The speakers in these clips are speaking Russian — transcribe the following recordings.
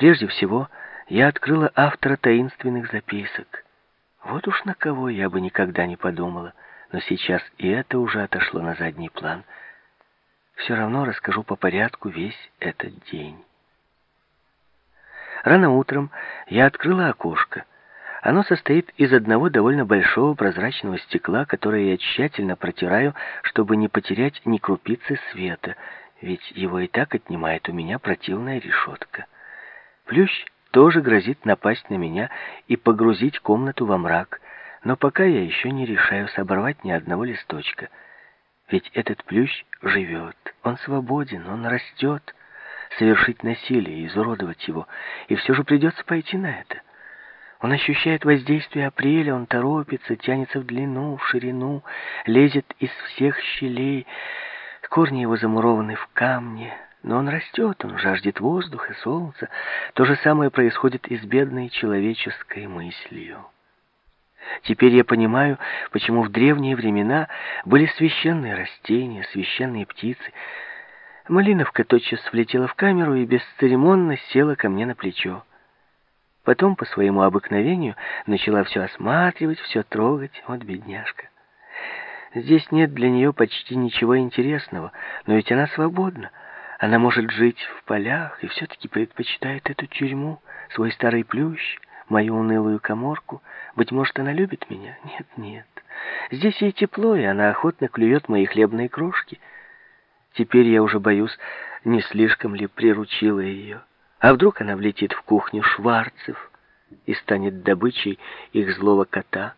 Прежде всего, я открыла автора таинственных записок. Вот уж на кого я бы никогда не подумала, но сейчас и это уже отошло на задний план. Все равно расскажу по порядку весь этот день. Рано утром я открыла окошко. Оно состоит из одного довольно большого прозрачного стекла, которое я тщательно протираю, чтобы не потерять ни крупицы света, ведь его и так отнимает у меня противная решетка. Плющ тоже грозит напасть на меня и погрузить комнату во мрак, но пока я еще не решаюсь оборвать ни одного листочка. Ведь этот плющ живет, он свободен, он растет. Совершить насилие, изуродовать его, и все же придется пойти на это. Он ощущает воздействие апреля, он торопится, тянется в длину, в ширину, лезет из всех щелей. Корни его замурованы в камне, но он растет, он жаждет воздуха, солнца. То же самое происходит и с бедной человеческой мыслью. Теперь я понимаю, почему в древние времена были священные растения, священные птицы. Малиновка тотчас влетела в камеру и бесцеремонно села ко мне на плечо. Потом, по своему обыкновению, начала все осматривать, все трогать. Вот бедняжка. Здесь нет для нее почти ничего интересного, но ведь она свободна. Она может жить в полях и все-таки предпочитает эту тюрьму, свой старый плющ, мою унылую коморку. Быть может, она любит меня? Нет, нет. Здесь ей тепло, и она охотно клюет мои хлебные крошки. Теперь я уже боюсь, не слишком ли приручила ее. А вдруг она влетит в кухню шварцев и станет добычей их злого кота?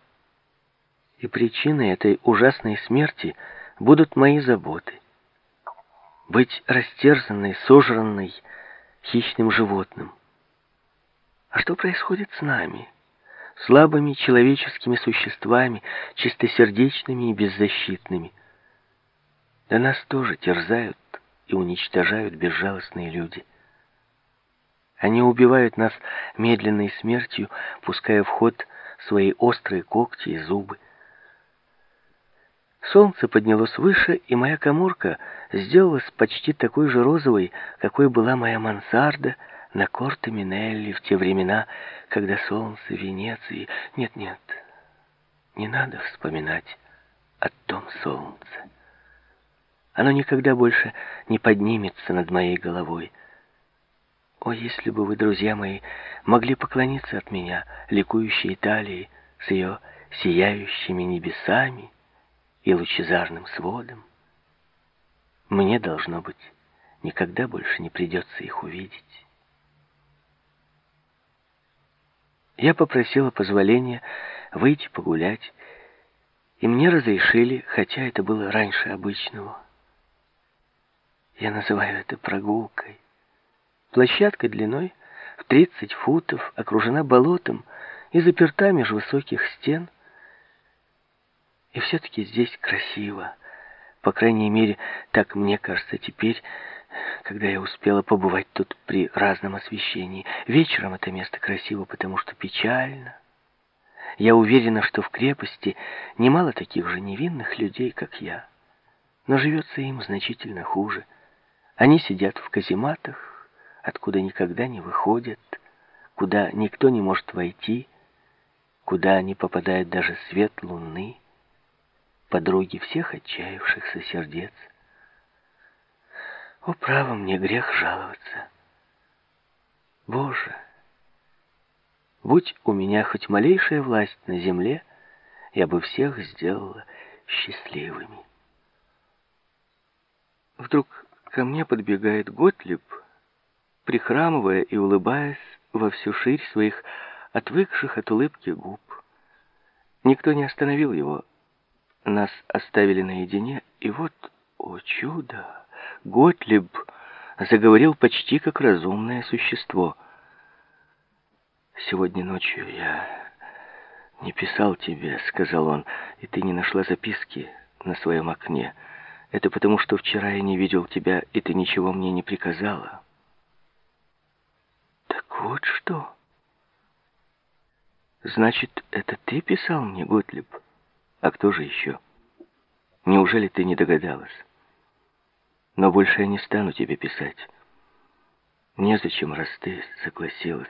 И причиной этой ужасной смерти будут мои заботы. Быть растерзанной, сожранной хищным животным. А что происходит с нами? Слабыми человеческими существами, чистосердечными и беззащитными. Да нас тоже терзают и уничтожают безжалостные люди. Они убивают нас медленной смертью, пуская в ход свои острые когти и зубы. Солнце поднялось выше, и моя коморка сделалась почти такой же розовой, какой была моя мансарда на корте Минелли в те времена, когда солнце, Венеции... Нет-нет, не надо вспоминать о том солнце. Оно никогда больше не поднимется над моей головой. О, если бы вы, друзья мои, могли поклониться от меня, ликующей Италии, с ее сияющими небесами и лучезарным сводом. Мне, должно быть, никогда больше не придется их увидеть. Я попросила позволения выйти погулять, и мне разрешили, хотя это было раньше обычного. Я называю это прогулкой. Площадка длиной в 30 футов окружена болотом и заперта меж высоких стен. И все-таки здесь красиво. По крайней мере, так мне кажется теперь, когда я успела побывать тут при разном освещении. Вечером это место красиво, потому что печально. Я уверена, что в крепости немало таких же невинных людей, как я. Но живется им значительно хуже. Они сидят в казематах, откуда никогда не выходят, куда никто не может войти, куда не попадает даже свет луны, подруги всех отчаявшихся сердец. О, право, мне грех жаловаться. Боже, будь у меня хоть малейшая власть на земле, я бы всех сделала счастливыми. Вдруг ко мне подбегает Готлиб, прихрамывая и улыбаясь во всю ширь своих отвыкших от улыбки губ. Никто не остановил его. Нас оставили наедине, и вот, о чудо, Готлиб заговорил почти как разумное существо. «Сегодня ночью я не писал тебе», — сказал он, — «и ты не нашла записки на своем окне. Это потому, что вчера я не видел тебя, и ты ничего мне не приказала». Вот что. Значит, это ты писал мне, Готлиб? А кто же еще? Неужели ты не догадалась? Но больше я не стану тебе писать. Незачем, раз ты согласилась.